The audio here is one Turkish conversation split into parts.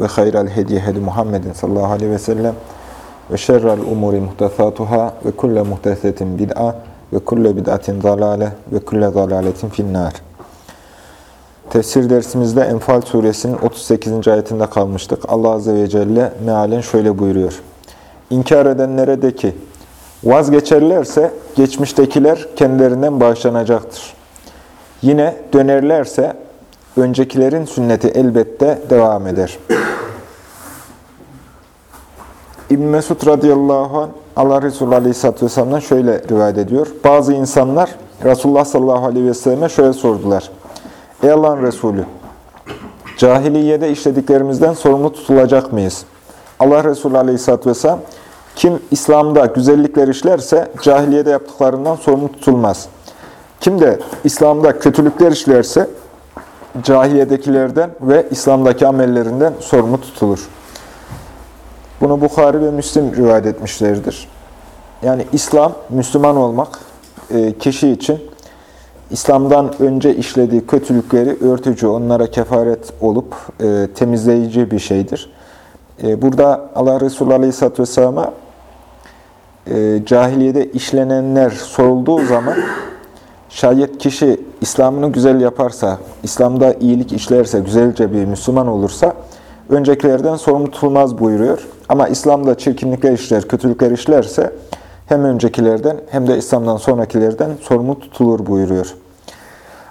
ve hayral hediye hedi Muhammedin sallallahu aleyhi ve sellem ve şerrel umuri muhtesatuhâ ve kulle muhtesetin bid'a ve kulle bid'atin zalale ve kulle zalaletin finnâr. Tefsir dersimizde Enfal suresinin 38. ayetinde kalmıştık. Allah azze ve celle mealen şöyle buyuruyor. İnkar edenlere de ki, vazgeçerlerse geçmiştekiler kendilerinden bağışlanacaktır. Yine dönerlerse öncekilerin sünneti elbette devam eder. İbn Mesud radıyallahu anh Allah Resulü aleyhisselatü vesselam'dan şöyle rivayet ediyor. Bazı insanlar Resulullah sallallahu aleyhi ve selleme şöyle sordular. Ey Allah'ın Resulü, cahiliyede işlediklerimizden sorumlu tutulacak mıyız? Allah Resulü aleyhisselatü vesselam, kim İslam'da güzellikler işlerse cahiliyede yaptıklarından sorumlu tutulmaz. Kim de İslam'da kötülükler işlerse cahiliyedekilerden ve İslam'daki amellerinden sorumlu tutulur. Bunu Bukhari ve Müslim rivayet etmişlerdir. Yani İslam, Müslüman olmak e, kişi için İslam'dan önce işlediği kötülükleri örtücü, onlara kefaret olup e, temizleyici bir şeydir. E, burada Allah Resulü Aleyhisselatü Vesselam'a cahiliyede işlenenler sorulduğu zaman şayet kişi İslam'ını güzel yaparsa, İslam'da iyilik işlerse, güzelce bir Müslüman olursa öncekilerden sorumlu tutulmaz buyuruyor. Ama İslam'da çirkinlikler işler, kötülükler işlerse hem öncekilerden hem de İslam'dan sonrakilerden sorumlu tutulur buyuruyor.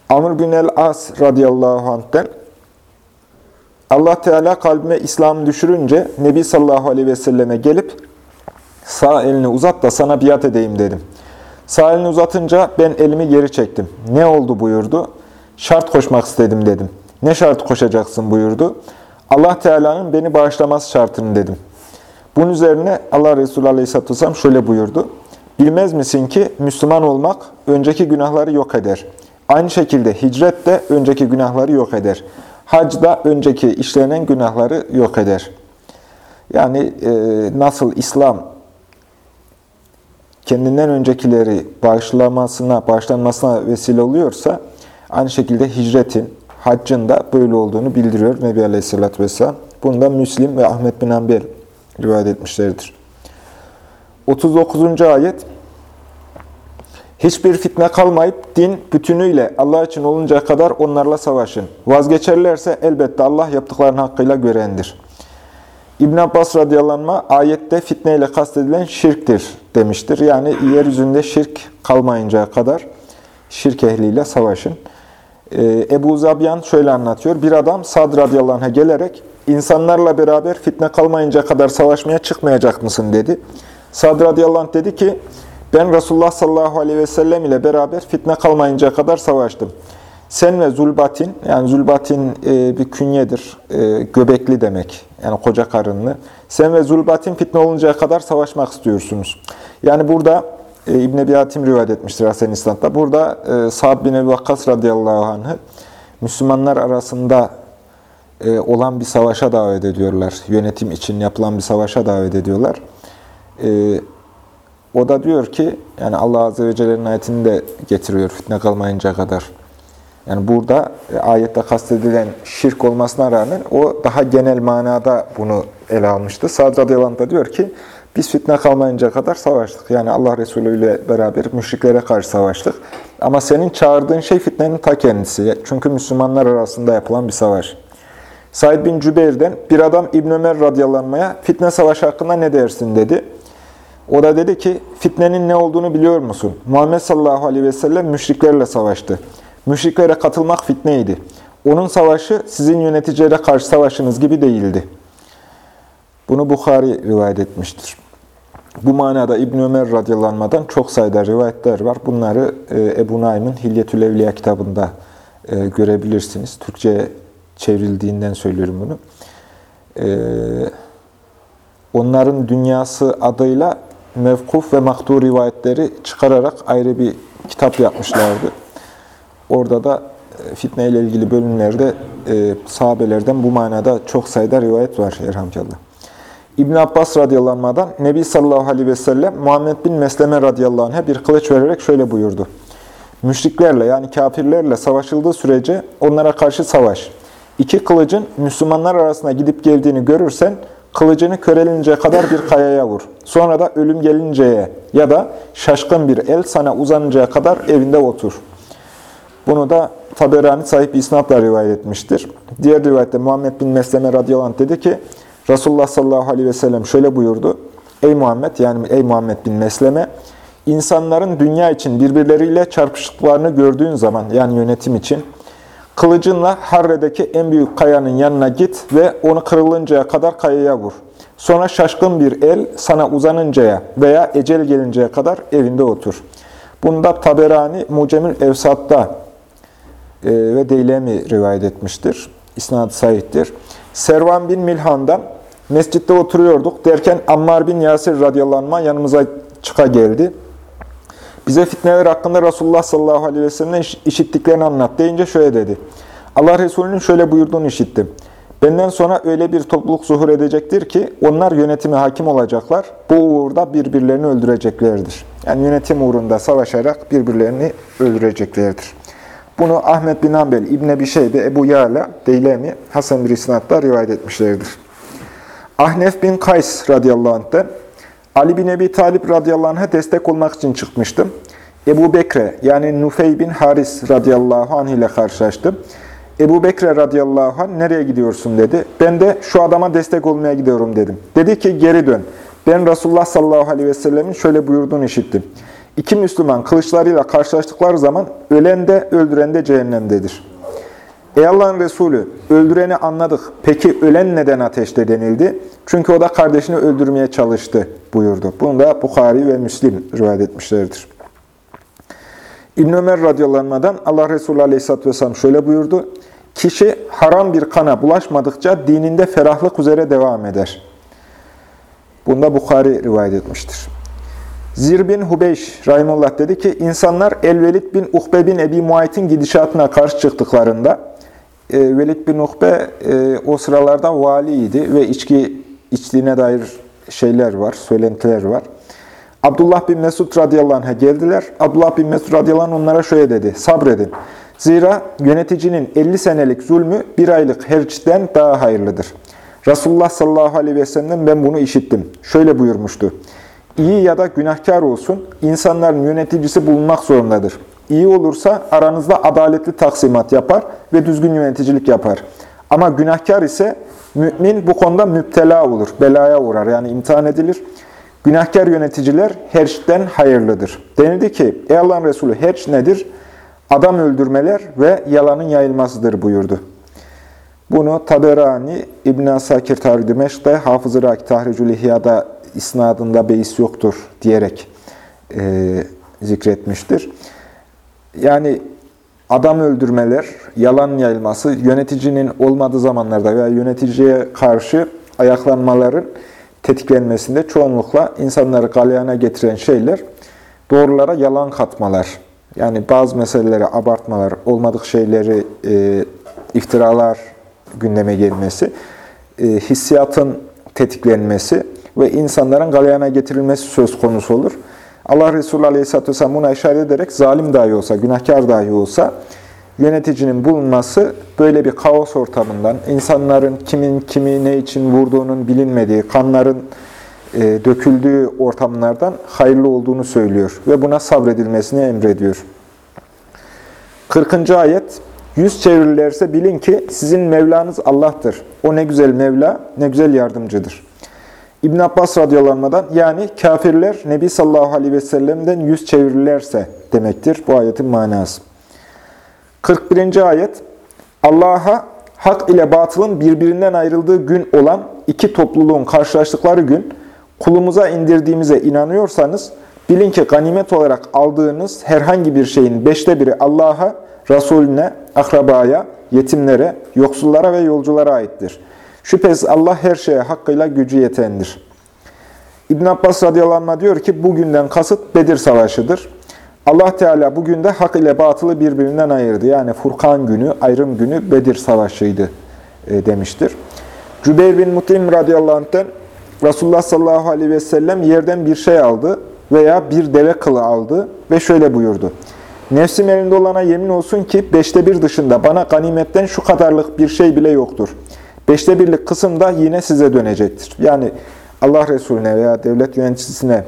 Amr bin el-As radıyallahu anh'ten Allah Teala kalbime İslam düşürünce Nebi sallallahu aleyhi ve selleme gelip sağ elini uzat da sana biat edeyim dedim. Sağ uzatınca ben elimi geri çektim. Ne oldu buyurdu. Şart koşmak istedim dedim. Ne şart koşacaksın buyurdu. Allah Teala'nın beni bağışlaması şartını dedim. Bunun üzerine Allah Resulü Aleyhisselatü Vesselam şöyle buyurdu. Bilmez misin ki Müslüman olmak önceki günahları yok eder. Aynı şekilde hicret de önceki günahları yok eder. Hac da önceki işlenen günahları yok eder. Yani e, nasıl İslam kendinden öncekileri bağışlamasına, bağışlanmasına vesile oluyorsa, aynı şekilde hicretin, haccın da böyle olduğunu bildiriyor Nebi Aleyhisselatü Vesselam. Bunda Müslim ve Ahmet bin Hanbel rivayet etmişlerdir. 39. ayet Hiçbir fitne kalmayıp din bütünüyle Allah için oluncaya kadar onlarla savaşın. Vazgeçerlerse elbette Allah yaptıklarının hakkıyla görendir. İbn Abbas radıyallahu ayette fitne ile kastedilen şirktir demiştir. Yani yeryüzünde şirk kalmayıncaya kadar şirk ehliyle savaşın. Ee, Ebu Zabyan şöyle anlatıyor. Bir adam Sad radıyallahu anh'a gelerek insanlarla beraber fitne kalmayınca kadar savaşmaya çıkmayacak mısın dedi. Sad radıyallahu anh dedi ki ben Resulullah sallallahu aleyhi ve sellem ile beraber fitne kalmayınca kadar savaştım. Sen ve Zulbatin, yani Zulbatin e, bir künyedir, e, göbekli demek, yani koca karınlı. Sen ve Zulbatin fitne oluncaya kadar savaşmak istiyorsunuz. Yani burada e, İbn-i Ebi Hatim rivayet etmiştir Hasen İslam'da. Burada e, Sa'd bin Ebi Vakkas radıyallahu anh'ı Müslümanlar arasında e, olan bir savaşa davet ediyorlar. Yönetim için yapılan bir savaşa davet ediyorlar. E, o da diyor ki, yani Allah Azze ve Celle'nin ayetini de getiriyor fitne kalmayınca kadar. Yani burada e, ayette kastedilen şirk olmasına rağmen o daha genel manada bunu ele almıştı. Sa'd da diyor ki, biz fitne kalmayınca kadar savaştık. Yani Allah Resulü ile beraber müşriklere karşı savaştık. Ama senin çağırdığın şey fitnenin ta kendisi. Çünkü Müslümanlar arasında yapılan bir savaş. Said bin Cübeyr'den bir adam İbn Ömer radıyallahu fitne savaşı hakkında ne dersin dedi. O da dedi ki fitnenin ne olduğunu biliyor musun? Muhammed sallallahu aleyhi ve sellem müşriklerle savaştı. Müşriklere katılmak fitneydi. Onun savaşı sizin yöneticilere karşı savaşınız gibi değildi. Bunu Bukhari rivayet etmiştir. Bu manada İbn Ömer radıyallahu çok sayıda rivayetler var. Bunları e, Ebu Naim'in Hilyetül Evliya kitabında e, görebilirsiniz. Türkçe çevrildiğinden söylüyorum bunu. E, onların dünyası adıyla mevkuf ve maktu rivayetleri çıkararak ayrı bir kitap yapmışlardı. Orada da e, fitne ile ilgili bölümlerde e, sahabelerden bu manada çok sayıda rivayet var Elhamdülillah. İbn Abbas radıyallahu Nebi sallallahu aleyhi ve sellem Muhammed bin Mesleme radıyallahu anh'a bir kılıç vererek şöyle buyurdu. Müşriklerle yani kafirlerle savaşıldığı sürece onlara karşı savaş. İki kılıcın Müslümanlar arasında gidip geldiğini görürsen kılıcını körelinceye kadar bir kayaya vur. Sonra da ölüm gelinceye ya da şaşkın bir el sana uzanıncaya kadar evinde otur. Bunu da Taberani sahip isnatla rivayet etmiştir. Diğer rivayette Muhammed bin Mesleme radıyallahu dedi ki, Resulullah sallallahu aleyhi ve sellem şöyle buyurdu. Ey Muhammed yani ey Muhammed bin Mesleme, insanların dünya için birbirleriyle çarpıştıklarını gördüğün zaman yani yönetim için kılıcınla Harre'deki en büyük kayanın yanına git ve onu kırılıncaya kadar kayaya vur. Sonra şaşkın bir el sana uzanıncaya veya ecel gelinceye kadar evinde otur. Bunda Taberani Mucemül Evsat'ta ve Deylemi rivayet etmiştir. İsnad sahiptir. Servan bin Milhan'dan mescitte oturuyorduk derken Ammar bin Yasir radıyallahu anh yanımıza çıka geldi. Bize fitneler hakkında Resulullah sallallahu aleyhi ve sellem'den işittiklerini anlat deyince şöyle dedi. Allah Resulü'nün şöyle buyurduğunu işittim. Benden sonra öyle bir topluluk zuhur edecektir ki onlar yönetime hakim olacaklar. Bu uğurda birbirlerini öldüreceklerdir. Yani yönetim uğrunda savaşarak birbirlerini öldüreceklerdir. Bunu Ahmet bin Hanbel, İbn Ebi Şeybe, Ebu Yala, Deylemi, Hasan bir isnatla rivayet etmişlerdir. Ahnef bin Kays radıyallahu anh'ten Ali bin Ebi Talip radıyallahu anh'a destek olmak için çıkmıştım. Ebu Bekre yani Nufey bin Haris radıyallahu anh ile karşılaştım. Ebu Bekre radıyallahu anh nereye gidiyorsun dedi. Ben de şu adama destek olmaya gidiyorum dedim. Dedi ki geri dön. Ben Resulullah sallallahu aleyhi ve sellemin şöyle buyurduğunu işittim. İki Müslüman kılıçlarıyla karşılaştıkları zaman ölen de öldüren de cehennemdedir. Ey Allah'ın Resulü, öldüreni anladık. Peki ölen neden ateşte denildi? Çünkü o da kardeşini öldürmeye çalıştı buyurdu. Bunu da Bukhari ve Müslim rivayet etmişlerdir. İbn Ömer radıyallahu Allah Resulü aleyhisselatü vesselam şöyle buyurdu. Kişi haram bir kana bulaşmadıkça dininde ferahlık üzere devam eder. Bunda Bukhari rivayet etmiştir. Zir bin Hubeyş Rahimullah dedi ki, insanlar El-Velid bin Uhbe bin Ebi Muayt'in gidişatına karşı çıktıklarında, e, Velid bin Uhbe e, o sıralarda valiydi ve içki içtiğine dair şeyler var, söylentiler var. Abdullah bin Mesud radıyallahu anh'a geldiler. Abdullah bin Mesud radıyallahu anh onlara şöyle dedi, sabredin. Zira yöneticinin 50 senelik zulmü bir aylık herçten daha hayırlıdır. Resulullah sallallahu aleyhi ve sellem ben bunu işittim. Şöyle buyurmuştu. İyi ya da günahkar olsun, insanların yöneticisi bulunmak zorundadır. İyi olursa aranızda adaletli taksimat yapar ve düzgün yöneticilik yapar. Ama günahkar ise mümin bu konuda müptela olur, belaya uğrar yani imtihan edilir. Günahkar yöneticiler herçten hayırlıdır. Denildi ki, ey Allah'ın Resulü herç nedir? Adam öldürmeler ve yalanın yayılmasıdır buyurdu. Bunu Taberani, İbn-i Asakir Tarih Dimeşk'te, Hafız-ı Raki Tahricül İhya'da isnadında beis yoktur diyerek e, zikretmiştir. Yani adam öldürmeler, yalan yayılması, yöneticinin olmadığı zamanlarda veya yöneticiye karşı ayaklanmaların tetiklenmesinde çoğunlukla insanları galyana getiren şeyler, doğrulara yalan katmalar. Yani bazı meseleleri abartmalar, olmadık şeyleri, e, iftiralar gündeme gelmesi, e, hissiyatın tetiklenmesi, ve insanların galyana getirilmesi söz konusu olur. Allah Resulü Aleyhisselatü Vesselam buna işaret ederek zalim dahi olsa, günahkar dahi olsa yöneticinin bulunması böyle bir kaos ortamından, insanların kimin kimi ne için vurduğunun bilinmediği, kanların e, döküldüğü ortamlardan hayırlı olduğunu söylüyor ve buna sabredilmesini emrediyor. 40. ayet Yüz çevirirlerse bilin ki sizin Mevlanız Allah'tır. O ne güzel Mevla, ne güzel yardımcıdır. İbn Abbas radıyallahu yani kafirler Nebi sallallahu aleyhi ve sellem'den yüz çevirirlerse demektir bu ayetin manası. 41. ayet Allah'a hak ile batılın birbirinden ayrıldığı gün olan iki topluluğun karşılaştıkları gün kulumuza indirdiğimize inanıyorsanız bilin ki ganimet olarak aldığınız herhangi bir şeyin beşte biri Allah'a, Resulüne, akrabaya, yetimlere, yoksullara ve yolculara aittir. Şüphesiz Allah her şeye hakkıyla gücü yetendir. İbn Abbas radıyallahu diyor ki bugünden kasıt Bedir Savaşı'dır. Allah Teala bugün de hak ile batılı birbirinden ayırdı. Yani Furkan günü, ayrım günü Bedir Savaşı'ydı e, demiştir. Cübeyr bin Mut'im radıyallahu anh'ten Resulullah sallallahu aleyhi ve sellem yerden bir şey aldı veya bir deve kılı aldı ve şöyle buyurdu. Nefsim elinde olana yemin olsun ki beşte bir dışında bana ganimetten şu kadarlık bir şey bile yoktur. Beşte birlik kısım da yine size dönecektir. Yani Allah Resulüne veya devlet yöneticisine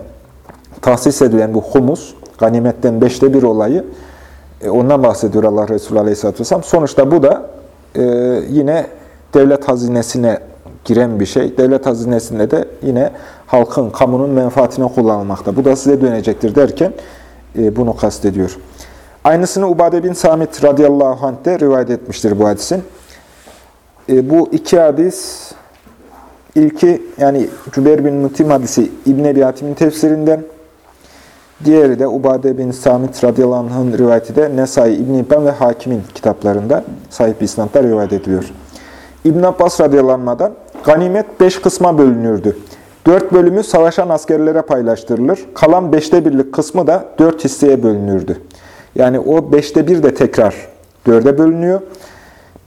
tahsis edilen bu humus, ganimetten beşte bir olayı, e, ondan bahsediyor Allah Resulü Aleyhisselatü Vesselam. Sonuçta bu da e, yine devlet hazinesine giren bir şey. Devlet hazinesinde de yine halkın, kamunun menfaatine kullanılmakta. Bu da size dönecektir derken e, bunu kastediyor. Aynısını Ubade bin Samit radıyallahu anh de rivayet etmiştir bu hadisin. E, bu iki hadis, ilki yani Cübeyr bin Mutim hadisi İbn Ebi Hatim'in tefsirinden, diğeri de Ubade bin Samit radıyallahu anh'ın rivayeti de Nesai, İbn İbban ve Hakim'in kitaplarında sahip isnatlar rivayet ediliyor. İbn Abbas radıyallahu ganimet beş kısma bölünürdü. Dört bölümü savaşan askerlere paylaştırılır. Kalan beşte birlik kısmı da dört hisseye bölünürdü. Yani o beşte bir de tekrar dörde bölünüyor.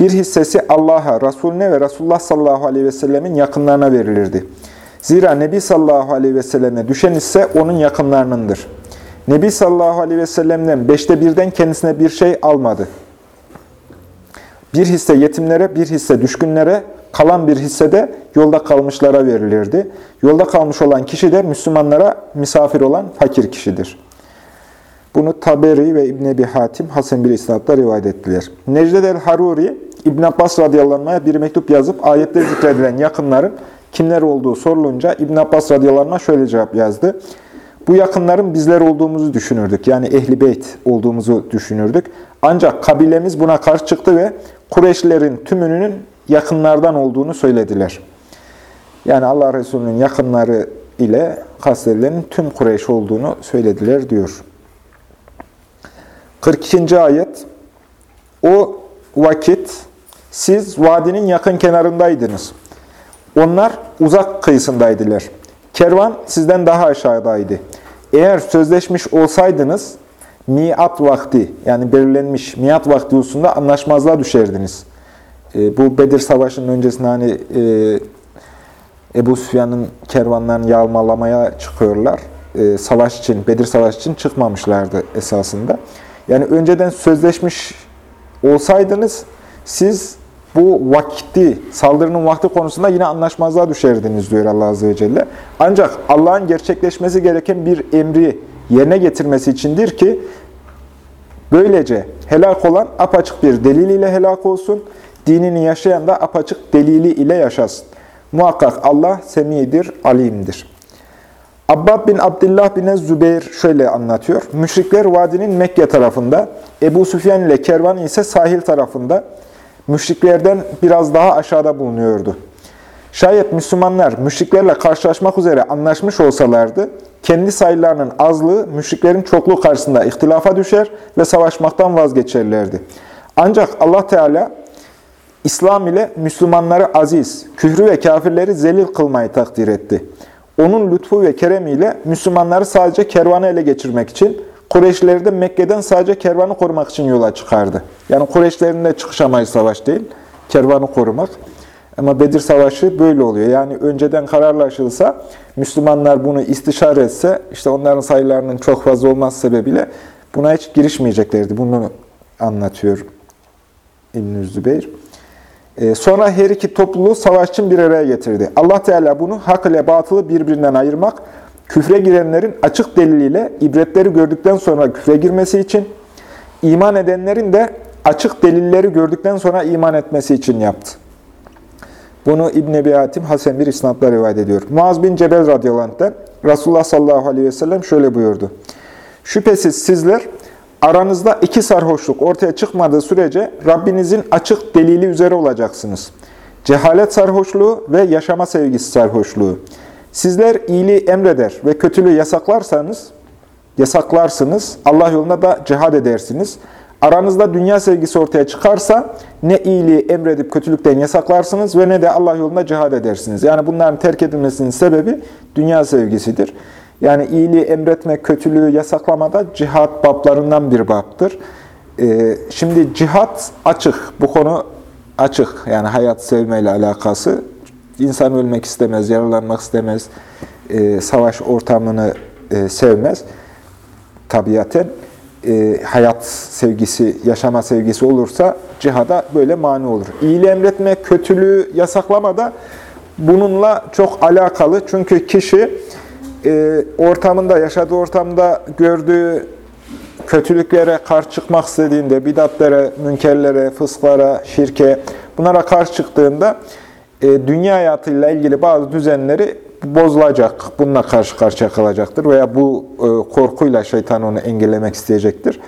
Bir hissesi Allah'a, Resulüne ve Resulullah sallallahu aleyhi ve sellemin yakınlarına verilirdi. Zira Nebi sallallahu aleyhi ve selleme düşen ise onun yakınlarınındır. Nebi sallallahu aleyhi ve sellemden beşte birden kendisine bir şey almadı. Bir hisse yetimlere, bir hisse düşkünlere, kalan bir hisse de yolda kalmışlara verilirdi. Yolda kalmış olan kişi de Müslümanlara misafir olan fakir kişidir. Bunu Taberi ve İbn Ebi Hatim Hasan bir isnatla rivayet ettiler. Necded el-Haruri İbn Abbas radıyallahu bir mektup yazıp ayette zikredilen yakınların kimler olduğu sorulunca İbn Abbas radıyallahu şöyle cevap yazdı. Bu yakınların bizler olduğumuzu düşünürdük. Yani ehli beyt olduğumuzu düşünürdük. Ancak kabilemiz buna karşı çıktı ve Kureyşlerin tümünün yakınlardan olduğunu söylediler. Yani Allah Resulü'nün yakınları ile kastedilenin tüm Kureyş olduğunu söylediler diyor. 42. ayet O vakit siz vadinin yakın kenarındaydınız. Onlar uzak kıyısındaydılar. Kervan sizden daha aşağıdaydı. Eğer sözleşmiş olsaydınız miat vakti yani belirlenmiş miat vakti hususunda anlaşmazlığa düşerdiniz. E, bu Bedir Savaşı'nın öncesinde hani e, Ebu Süfyan'ın kervanlarını yağmalamaya çıkıyorlar. E, savaş için, Bedir Savaşı için çıkmamışlardı esasında. Yani önceden sözleşmiş olsaydınız siz bu vakti, saldırının vakti konusunda yine anlaşmazlığa düşerdiniz diyor Allah Azze ve Celle. Ancak Allah'ın gerçekleşmesi gereken bir emri yerine getirmesi içindir ki böylece helak olan apaçık bir delil ile helak olsun, dinini yaşayan da apaçık delili ile yaşasın. Muhakkak Allah semidir, alimdir. Abbad bin Abdullah bin Zübeyir şöyle anlatıyor. Müşrikler vadinin Mekke tarafında, Ebu Süfyan ile kervan ise sahil tarafında, müşriklerden biraz daha aşağıda bulunuyordu. Şayet Müslümanlar müşriklerle karşılaşmak üzere anlaşmış olsalardı, kendi sayılarının azlığı müşriklerin çokluğu karşısında ihtilafa düşer ve savaşmaktan vazgeçerlerdi. Ancak Allah Teala İslam ile Müslümanları aziz, küfrü ve kafirleri zelil kılmayı takdir etti. Onun lütfu ve keremiyle Müslümanları sadece kervanı ele geçirmek için, Kureyşleri de Mekke'den sadece kervanı korumak için yola çıkardı. Yani Kureyşlerin de çıkış amacı savaş değil, kervanı korumak. Ama Bedir Savaşı böyle oluyor. Yani önceden kararlaşılsa, Müslümanlar bunu istişare etse, işte onların sayılarının çok fazla olması sebebiyle buna hiç girişmeyeceklerdi. Bunu anlatıyor İbn-i Zübeyir. Ee, sonra her iki topluluğu savaş için bir araya getirdi. Allah Teala bunu hak ile batılı birbirinden ayırmak, küfre girenlerin açık deliliyle ibretleri gördükten sonra küfre girmesi için, iman edenlerin de açık delilleri gördükten sonra iman etmesi için yaptı. Bunu İbn Ebi Hatim Hasan bir isnatla rivayet ediyor. Muaz bin Cebel radıyallahu Resulullah sallallahu aleyhi ve sellem şöyle buyurdu. Şüphesiz sizler Aranızda iki sarhoşluk ortaya çıkmadığı sürece Rabbinizin açık delili üzere olacaksınız. Cehalet sarhoşluğu ve yaşama sevgisi sarhoşluğu. Sizler iyiliği emreder ve kötülüğü yasaklarsanız, yasaklarsınız, Allah yolunda da cihad edersiniz. Aranızda dünya sevgisi ortaya çıkarsa ne iyiliği emredip kötülükten yasaklarsınız ve ne de Allah yolunda cihad edersiniz. Yani bunların terk edilmesinin sebebi dünya sevgisidir. Yani iyiliği emretmek, kötülüğü yasaklamada cihat bablarından bir babdır. Ee, şimdi cihat açık. Bu konu açık. Yani hayat sevmeyle alakası. İnsan ölmek istemez, yaralanmak istemez, e, savaş ortamını e, sevmez tabiaten e, hayat sevgisi, yaşama sevgisi olursa cihada böyle mani olur. İyiliği emretme, kötülüğü yasaklama da bununla çok alakalı. Çünkü kişi e, ortamında, yaşadığı ortamda gördüğü kötülüklere karşı çıkmak istediğinde, bidatlere, münkerlere, fısklara, şirke bunlara karşı çıktığında e, dünya hayatıyla ilgili bazı düzenleri bozulacak, bununla karşı karşıya kalacaktır veya bu e, korkuyla şeytan onu engellemek isteyecektir.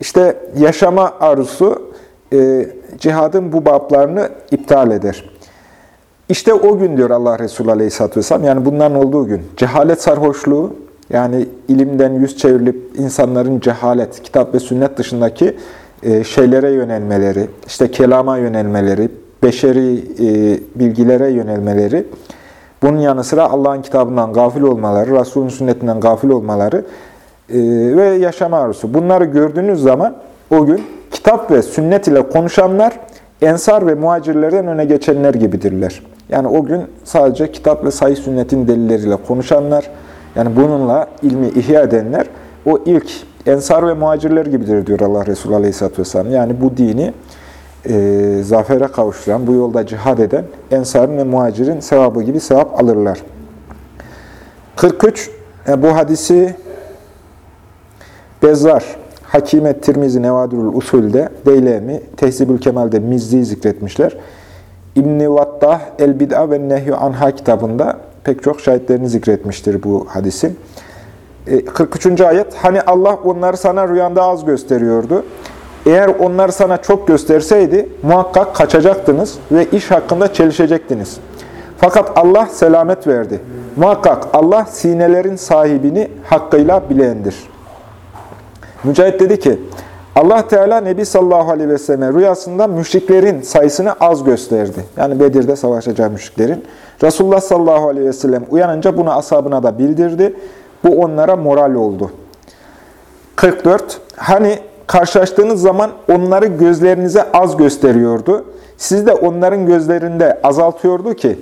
İşte yaşama arzusu e, cihadın bu bablarını iptal eder. İşte o gün diyor Allah Resulü Aleyhisselatü Vesselam, yani bunların olduğu gün, cehalet sarhoşluğu, yani ilimden yüz çevrilip insanların cehalet, kitap ve sünnet dışındaki e, şeylere yönelmeleri, işte kelama yönelmeleri, beşeri e, bilgilere yönelmeleri, bunun yanı sıra Allah'ın kitabından gafil olmaları, Resul'ün sünnetinden gafil olmaları e, ve yaşama arzusu. Bunları gördüğünüz zaman o gün kitap ve sünnet ile konuşanlar ensar ve muhacirlerden öne geçenler gibidirler. Yani o gün sadece kitap ve sahih sünnetin delilleriyle konuşanlar, yani bununla ilmi ihya edenler o ilk ensar ve muhacirler gibidir diyor Allah Resulü Aleyhisselatü Vesselam. Yani bu dini e, zafere kavuşturan, bu yolda cihad eden ensarın ve muhacirin sevabı gibi sevap alırlar. 43. E, bu hadisi Bezzar, Hakimet Tirmizi Nevadürül Usul'de, Deylemi, Tehzibül Kemal'de Mizzi'yi zikretmişler. İbn-i Vattah, El-Bid'a ve Nehyü Anha kitabında pek çok şahitlerini zikretmiştir bu hadisin. 43. E, ayet, hani Allah onları sana rüyanda az gösteriyordu. Eğer onlar sana çok gösterseydi muhakkak kaçacaktınız ve iş hakkında çelişecektiniz. Fakat Allah selamet verdi. Muhakkak Allah sinelerin sahibini hakkıyla bilendir. Mücahit dedi ki, Allah Teala Nebi sallallahu aleyhi ve selleme rüyasında müşriklerin sayısını az gösterdi. Yani Bedir'de savaşacağı müşriklerin. Resulullah sallallahu aleyhi ve sellem uyanınca bunu ashabına da bildirdi. Bu onlara moral oldu. 44. Hani karşılaştığınız zaman onları gözlerinize az gösteriyordu. Siz de onların gözlerinde azaltıyordu ki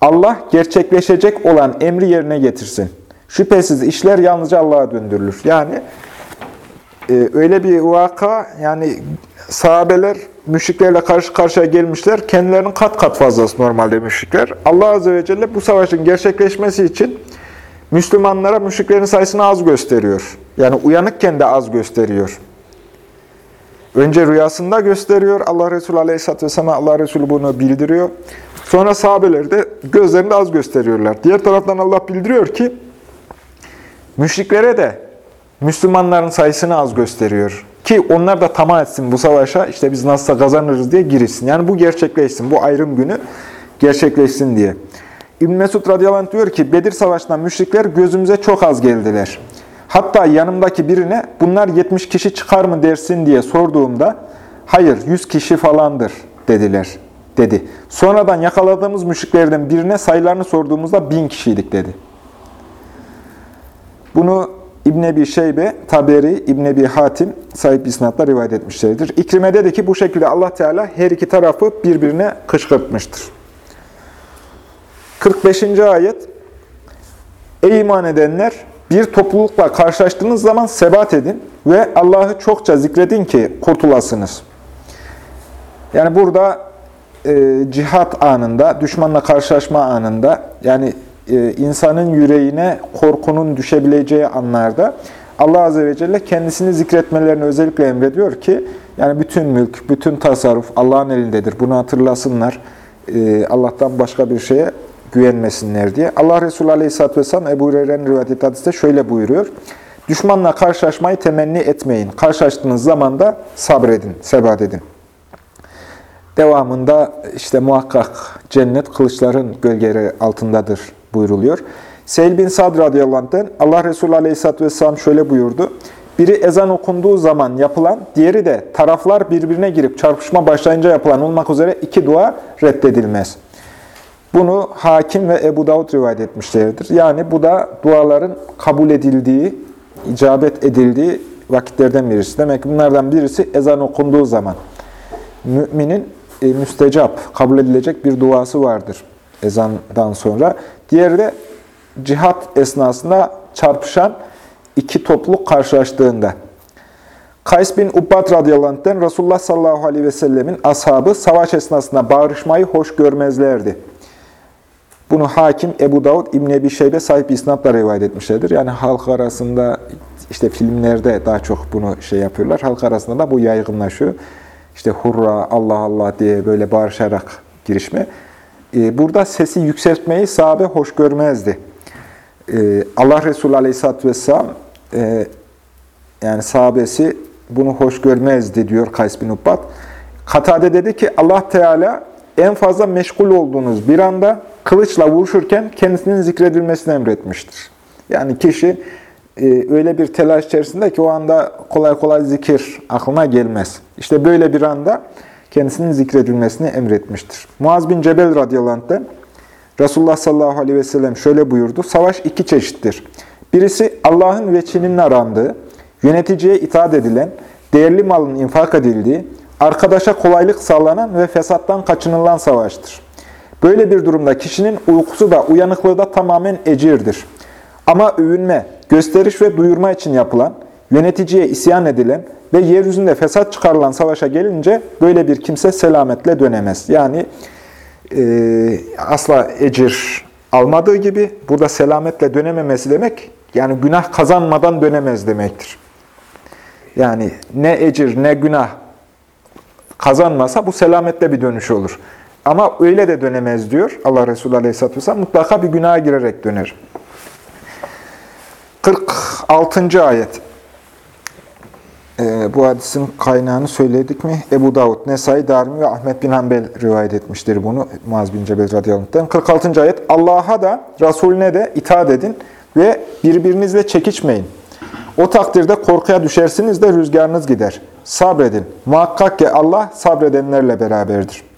Allah gerçekleşecek olan emri yerine getirsin. Şüphesiz işler yalnızca Allah'a döndürülür. Yani e, öyle bir vaka yani sahabeler müşriklerle karşı karşıya gelmişler. Kendilerinin kat kat fazlası normalde müşrikler. Allah Azze ve Celle bu savaşın gerçekleşmesi için Müslümanlara müşriklerin sayısını az gösteriyor. Yani uyanıkken de az gösteriyor. Önce rüyasında gösteriyor. Allah Resulü Aleyhisselatü Vesselam Allah Resulü bunu bildiriyor. Sonra sahabeler de gözlerinde az gösteriyorlar. Diğer taraftan Allah bildiriyor ki müşriklere de Müslümanların sayısını az gösteriyor. Ki onlar da tamam etsin bu savaşa işte biz nasılsa kazanırız diye girişsin. Yani bu gerçekleşsin. Bu ayrım günü gerçekleşsin diye. İbn Mesud radıyallahu anh diyor ki Bedir Savaşı'ndan müşrikler gözümüze çok az geldiler. Hatta yanımdaki birine bunlar 70 kişi çıkar mı dersin diye sorduğumda hayır 100 kişi falandır dediler dedi. Sonradan yakaladığımız müşriklerden birine sayılarını sorduğumuzda bin kişiydik dedi. Bunu İbn Ebi Şeybe, Taberi, İbn Ebi Hatim sahip isnatla rivayet etmişlerdir. İkrime dedi ki bu şekilde Allah Teala her iki tarafı birbirine kışkırtmıştır. 45. ayet Ey iman edenler! Bir toplulukla karşılaştığınız zaman sebat edin ve Allah'ı çokça zikredin ki kurtulasınız. Yani burada e, cihat anında, düşmanla karşılaşma anında, yani e, insanın yüreğine korkunun düşebileceği anlarda Allah Azze ve Celle kendisini zikretmelerini özellikle emrediyor ki, yani bütün mülk, bütün tasarruf Allah'ın elindedir. Bunu hatırlasınlar. E, Allah'tan başka bir şeye güvenmesinler diye. Allah Resulü Aleyhisselatü Vesselam Ebu Hureyre'nin rivayet ettiği hadiste şöyle buyuruyor. Düşmanla karşılaşmayı temenni etmeyin. Karşılaştığınız zaman da sabredin, sebat edin. Devamında işte muhakkak cennet kılıçların gölgeleri altındadır buyuruluyor. Seyyid bin Sad radıyallahu anh'den Allah Resulü aleyhisselatü vesselam şöyle buyurdu. Biri ezan okunduğu zaman yapılan, diğeri de taraflar birbirine girip çarpışma başlayınca yapılan olmak üzere iki dua reddedilmez. Bunu Hakim ve Ebu Davud rivayet etmişlerdir. Yani bu da duaların kabul edildiği, icabet edildiği vakitlerden birisi. Demek ki bunlardan birisi ezan okunduğu zaman. Müminin e, müstecap, kabul edilecek bir duası vardır ezandan sonra. Diğeri de cihat esnasında çarpışan iki topluluk karşılaştığında. Kays bin Ubbad radıyallahu anh'ten Resulullah sallallahu aleyhi ve sellemin ashabı savaş esnasında bağırışmayı hoş görmezlerdi. Bunu hakim Ebu Davud İbn Ebi Şeybe sahip isnatla rivayet etmişlerdir. Yani halk arasında işte filmlerde daha çok bunu şey yapıyorlar. Halk arasında da bu yaygınlaşıyor. İşte hurra, Allah Allah diye böyle bağırışarak girişme. Ee, burada sesi yükseltmeyi sahabe hoş görmezdi. Ee, Allah Resulü Aleyhisselatü Vesselam e, yani sahabesi bunu hoş görmezdi diyor Kays bin Ubbad. Katade dedi ki Allah Teala en fazla meşgul olduğunuz bir anda kılıçla vuruşurken kendisinin zikredilmesini emretmiştir. Yani kişi e, öyle bir telaş içerisinde ki o anda kolay kolay zikir aklına gelmez. İşte böyle bir anda kendisinin zikredilmesini emretmiştir. Muaz bin Cebel radıyallahu anh'ten Resulullah sallallahu aleyhi ve sellem şöyle buyurdu. Savaş iki çeşittir. Birisi Allah'ın veçinin arandığı, yöneticiye itaat edilen, değerli malın infak edildiği, arkadaşa kolaylık sağlanan ve fesattan kaçınılan savaştır. Böyle bir durumda kişinin uykusu da uyanıklığı da tamamen ecirdir. Ama övünme, gösteriş ve duyurma için yapılan, yöneticiye isyan edilen ve yeryüzünde fesat çıkarılan savaşa gelince böyle bir kimse selametle dönemez. Yani e, asla ecir almadığı gibi burada selametle dönememesi demek, yani günah kazanmadan dönemez demektir. Yani ne ecir ne günah kazanmasa bu selametle bir dönüş olur. Ama öyle de dönemez diyor Allah Resulü Aleyhisselatü Vesselam. Mutlaka bir günaha girerek döner. 46. ayet. Ee, bu hadisin kaynağını söyledik mi? Ebu Davud, Nesai, Darmi ve Ahmet bin Hanbel rivayet etmiştir bunu. Muaz bin Cebel radıyallahu anh'tan. 46. ayet. Allah'a da, Resulüne de itaat edin ve birbirinizle çekişmeyin. O takdirde korkuya düşersiniz de rüzgarınız gider. Sabredin. Muhakkak ki Allah sabredenlerle beraberdir.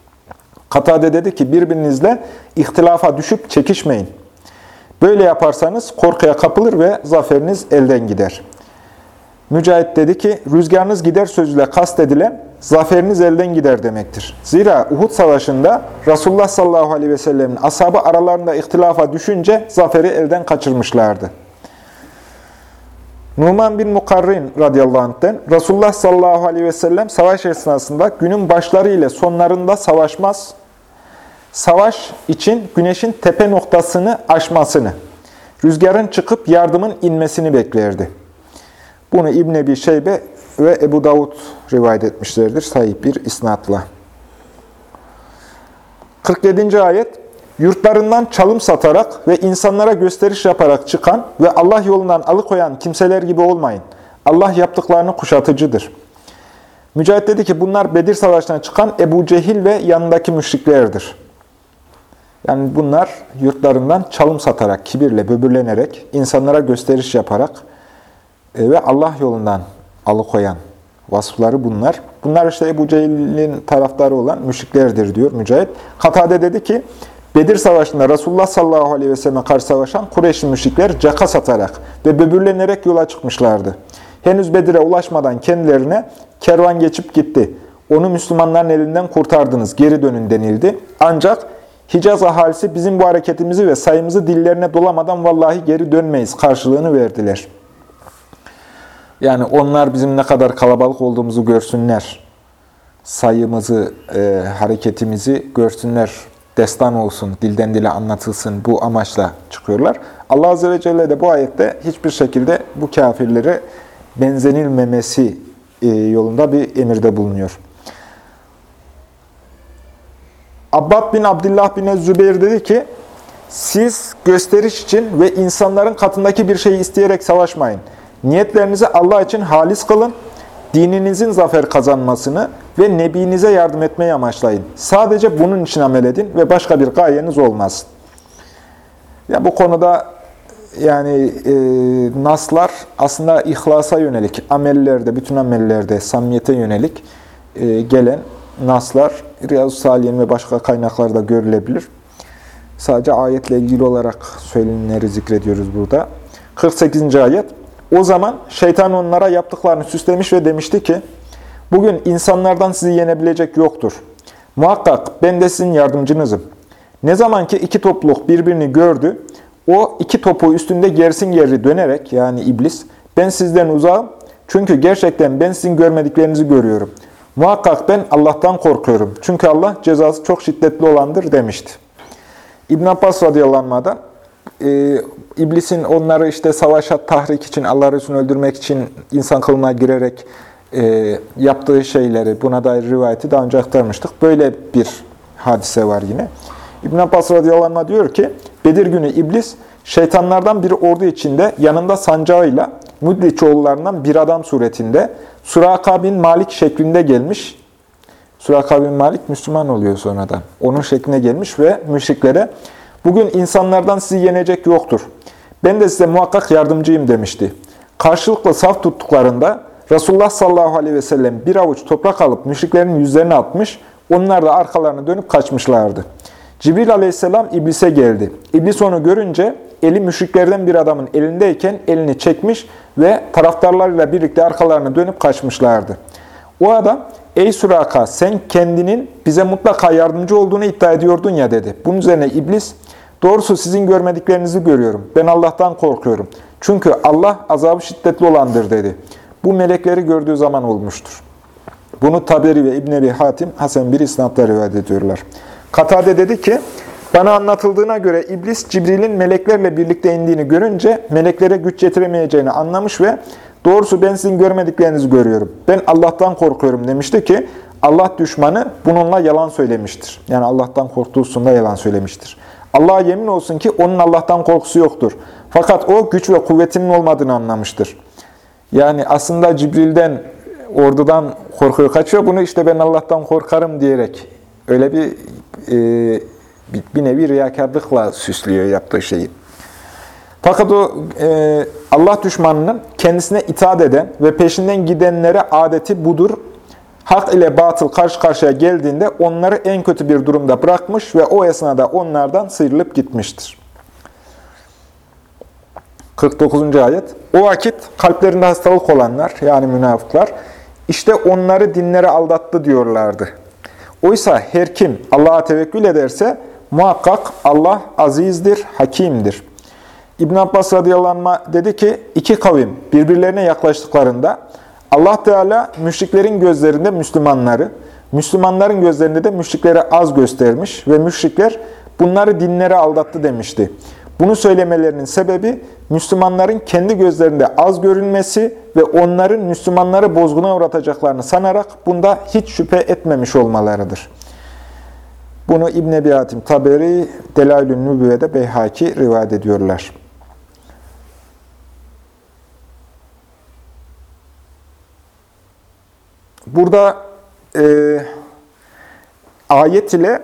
Katade dedi ki birbirinizle ihtilafa düşüp çekişmeyin. Böyle yaparsanız korkuya kapılır ve zaferiniz elden gider. Mücahit dedi ki, rüzgarınız gider sözüyle kastedilen, zaferiniz elden gider demektir. Zira Uhud Savaşı'nda Resulullah sallallahu aleyhi ve sellemin ashabı aralarında ihtilafa düşünce zaferi elden kaçırmışlardı. Numan bin Mukarrin radıyallahu anh'ten Resulullah sallallahu aleyhi ve sellem savaş esnasında günün başları ile sonlarında savaşmaz, savaş için güneşin tepe noktasını aşmasını, rüzgarın çıkıp yardımın inmesini beklerdi. Bunu İbn Ebi Şeybe ve Ebu Davud rivayet etmişlerdir sahip bir isnatla. 47. ayet Yurtlarından çalım satarak ve insanlara gösteriş yaparak çıkan ve Allah yolundan alıkoyan kimseler gibi olmayın. Allah yaptıklarını kuşatıcıdır. Mücahit dedi ki bunlar Bedir Savaşı'na çıkan Ebu Cehil ve yanındaki müşriklerdir. Yani bunlar yurtlarından çalım satarak, kibirle, böbürlenerek, insanlara gösteriş yaparak e, ve Allah yolundan alıkoyan vasıfları bunlar. Bunlar işte Ebu Cehil'in taraftarı olan müşriklerdir diyor Mücahit. Katade dedi ki, Bedir Savaşı'nda Resulullah sallallahu aleyhi ve selleme karşı savaşan Kureyşli müşrikler caka satarak ve böbürlenerek yola çıkmışlardı. Henüz Bedir'e ulaşmadan kendilerine kervan geçip gitti. Onu Müslümanların elinden kurtardınız, geri dönün denildi. Ancak Hicaz ahalisi bizim bu hareketimizi ve sayımızı dillerine dolamadan vallahi geri dönmeyiz karşılığını verdiler. Yani onlar bizim ne kadar kalabalık olduğumuzu görsünler. Sayımızı, e, hareketimizi görsünler. Destan olsun, dilden dile anlatılsın bu amaçla çıkıyorlar. Allah Azze ve Celle de bu ayette hiçbir şekilde bu kafirlere benzenilmemesi e, yolunda bir emirde bulunuyor. Abbad bin Abdullah bin Zübeyir dedi ki, siz gösteriş için ve insanların katındaki bir şeyi isteyerek savaşmayın. Niyetlerinizi Allah için halis kılın, dininizin zafer kazanmasını ve nebinize yardım etmeyi amaçlayın. Sadece bunun için amel edin ve başka bir gayeniz olmaz. Ya bu konuda yani e, naslar aslında ihlasa yönelik, amellerde, bütün amellerde samimiyete yönelik e, gelen naslar Riyazu Salih'in ve başka kaynaklarda görülebilir. Sadece ayetle ilgili olarak söylenenleri zikrediyoruz burada. 48. ayet. O zaman şeytan onlara yaptıklarını süslemiş ve demişti ki, Bugün insanlardan sizi yenebilecek yoktur. Muhakkak ben de sizin yardımcınızım. Ne zaman ki iki topluluk birbirini gördü, o iki topu üstünde gersin geri dönerek, yani iblis, ben sizden uzağım çünkü gerçekten ben sizin görmediklerinizi görüyorum. Muhakkak ben Allah'tan korkuyorum. Çünkü Allah cezası çok şiddetli olandır demişti. İbn Abbas radıyallahu anh'dan e, iblisin onları işte savaşa tahrik için, Allah Resulü'nü öldürmek için insan kılığına girerek e, yaptığı şeyleri, buna dair rivayeti daha önce aktarmıştık. Böyle bir hadise var yine. İbn Abbas radıyallahu anh diyor ki, Bedir günü iblis şeytanlardan bir ordu içinde yanında sancağıyla Müdliç oğullarından bir adam suretinde Suraka bin Malik şeklinde gelmiş. Suraka bin Malik Müslüman oluyor sonradan. Onun şekline gelmiş ve müşriklere bugün insanlardan sizi yenecek yoktur. Ben de size muhakkak yardımcıyım demişti. Karşılıklı saf tuttuklarında Resulullah sallallahu aleyhi ve sellem bir avuç toprak alıp müşriklerin yüzlerine atmış, onlar da arkalarına dönüp kaçmışlardı. Cibril aleyhisselam iblise geldi. İblis onu görünce eli müşriklerden bir adamın elindeyken elini çekmiş ve taraftarlarıyla birlikte arkalarına dönüp kaçmışlardı. O adam, ey Suraka sen kendinin bize mutlaka yardımcı olduğunu iddia ediyordun ya dedi. Bunun üzerine iblis, doğrusu sizin görmediklerinizi görüyorum. Ben Allah'tan korkuyorum. Çünkü Allah azabı şiddetli olandır dedi. Bu melekleri gördüğü zaman olmuştur. Bunu Taberi ve İbn-i Hatim Hasan bir isnatla rivayet ediyorlar. Katade dedi ki, bana anlatıldığına göre iblis Cibril'in meleklerle birlikte indiğini görünce meleklere güç yetiremeyeceğini anlamış ve doğrusu ben sizin görmediklerinizi görüyorum. Ben Allah'tan korkuyorum demişti ki Allah düşmanı bununla yalan söylemiştir. Yani Allah'tan korktuğu hususunda yalan söylemiştir. Allah'a yemin olsun ki onun Allah'tan korkusu yoktur. Fakat o güç ve kuvvetinin olmadığını anlamıştır. Yani aslında Cibril'den, ordudan korkuyor, kaçıyor. Bunu işte ben Allah'tan korkarım diyerek öyle bir e, bir nevi riyakarlıkla süslüyor yaptığı şeyi. Fakat o e, Allah düşmanının kendisine itaat eden ve peşinden gidenlere adeti budur. Hak ile batıl karşı karşıya geldiğinde onları en kötü bir durumda bırakmış ve o esnada onlardan sıyrılıp gitmiştir. 49. ayet. O vakit kalplerinde hastalık olanlar yani münafıklar işte onları dinlere aldattı diyorlardı. Oysa her kim Allah'a tevekkül ederse muhakkak Allah azizdir, hakimdir. İbn Abbas radıyallahu anh dedi ki iki kavim birbirlerine yaklaştıklarında Allah Teala müşriklerin gözlerinde Müslümanları, Müslümanların gözlerinde de müşrikleri az göstermiş ve müşrikler bunları dinlere aldattı demişti. Bunu söylemelerinin sebebi Müslümanların kendi gözlerinde az görünmesi ve onların Müslümanları bozguna uğratacaklarını sanarak bunda hiç şüphe etmemiş olmalarıdır. Bunu İbn Ebi Hatim Taberi Delailün Nübüvve'de Beyhaki rivayet ediyorlar. Burada e, ayet ile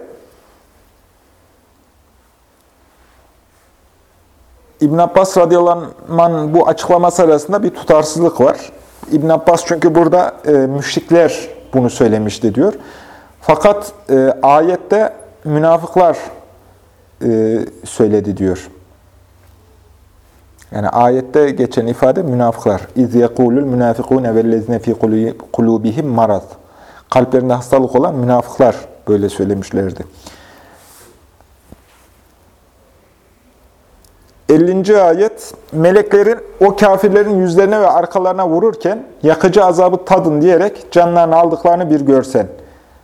İbn Abbas radıyallahu bu açıklaması arasında bir tutarsızlık var. İbn Abbas çünkü burada e, müşrikler bunu söylemişti diyor. Fakat e, ayette münafıklar e, söyledi diyor. Yani ayette geçen ifade münafıklar. İz yekulul münafikune vellezine fi kulubihim marad. Kalplerinde hastalık olan münafıklar böyle söylemişlerdi. 50. ayet, meleklerin o kafirlerin yüzlerine ve arkalarına vururken yakıcı azabı tadın diyerek canlarını aldıklarını bir görsen.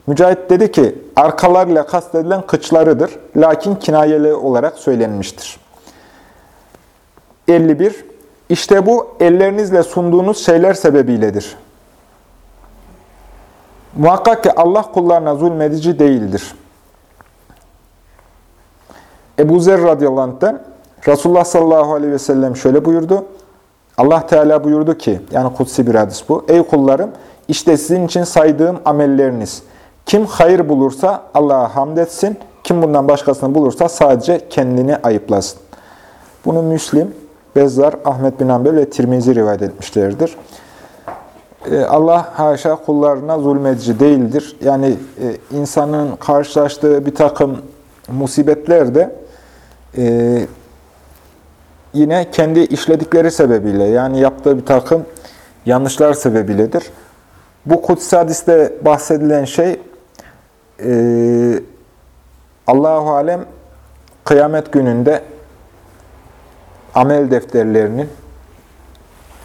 Mücahit dedi ki, arkalarıyla kastedilen kıçlarıdır, lakin kinayeli olarak söylenmiştir. 51. İşte bu ellerinizle sunduğunuz şeyler sebebiyledir. Muhakkak ki Allah kullarına zulmedici değildir. Ebu Zer radıyallahu anh'ten Resulullah sallallahu aleyhi ve sellem şöyle buyurdu. Allah Teala buyurdu ki, yani kutsi bir hadis bu. Ey kullarım, işte sizin için saydığım amelleriniz. Kim hayır bulursa Allah'a hamd etsin. Kim bundan başkasını bulursa sadece kendini ayıplasın. Bunu Müslim Bezzar, Ahmet bin Hanbel ve Tirmizi rivayet etmişlerdir. E, Allah haşa kullarına zulmedici değildir. Yani e, insanın karşılaştığı bir takım musibetler de e, yine kendi işledikleri sebebiyle yani yaptığı bir takım yanlışlar sebebiyledir. Bu kutsi hadiste bahsedilen şey Allahu Alem kıyamet gününde amel defterlerinin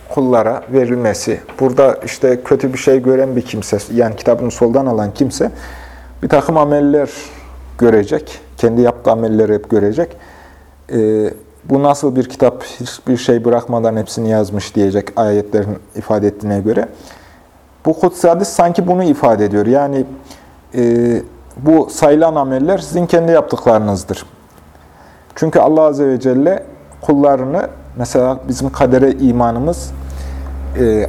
kullara verilmesi. Burada işte kötü bir şey gören bir kimse, yani kitabını soldan alan kimse bir takım ameller görecek. Kendi yaptığı amelleri hep görecek. Ee, bu nasıl bir kitap, hiçbir şey bırakmadan hepsini yazmış diyecek ayetlerin ifade ettiğine göre. Bu kutsi hadis sanki bunu ifade ediyor. Yani e, bu sayılan ameller sizin kendi yaptıklarınızdır. Çünkü Allah Azze ve Celle kullarını, mesela bizim kadere imanımız, e,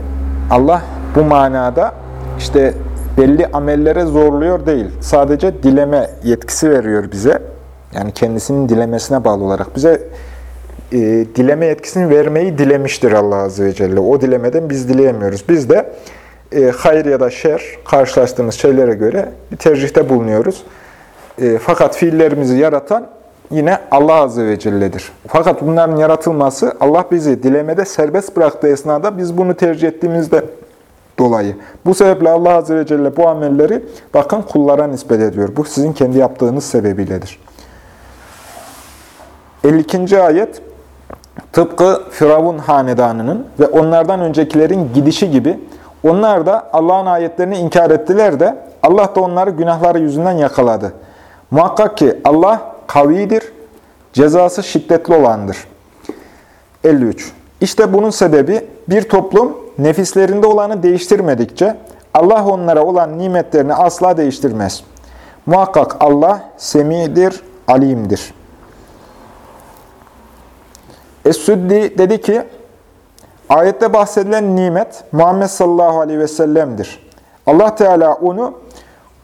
Allah bu manada işte belli amellere zorluyor değil. Sadece dileme yetkisi veriyor bize. Yani kendisinin dilemesine bağlı olarak. Bize e, dileme yetkisini vermeyi dilemiştir Allah Azze ve Celle. O dilemeden biz dileyemiyoruz. Biz de e, hayır ya da şer karşılaştığımız şeylere göre bir tercihte bulunuyoruz. E, fakat fiillerimizi yaratan yine Allah Azze ve Celle'dir. Fakat bunların yaratılması Allah bizi dilemede serbest bıraktığı esnada biz bunu tercih ettiğimizde dolayı. Bu sebeple Allah Azze ve Celle bu amelleri bakın kullara nispet ediyor. Bu sizin kendi yaptığınız sebebiyledir. 52. ayet tıpkı Firavun hanedanının ve onlardan öncekilerin gidişi gibi onlar da Allah'ın ayetlerini inkar ettiler de Allah da onları günahları yüzünden yakaladı. Muhakkak ki Allah kavidir, cezası şiddetli olandır. 53. İşte bunun sebebi bir toplum nefislerinde olanı değiştirmedikçe Allah onlara olan nimetlerini asla değiştirmez. Muhakkak Allah semidir, alimdir. Es-Süddi dedi ki, ayette bahsedilen nimet Muhammed sallallahu aleyhi ve sellem'dir. Allah Teala onu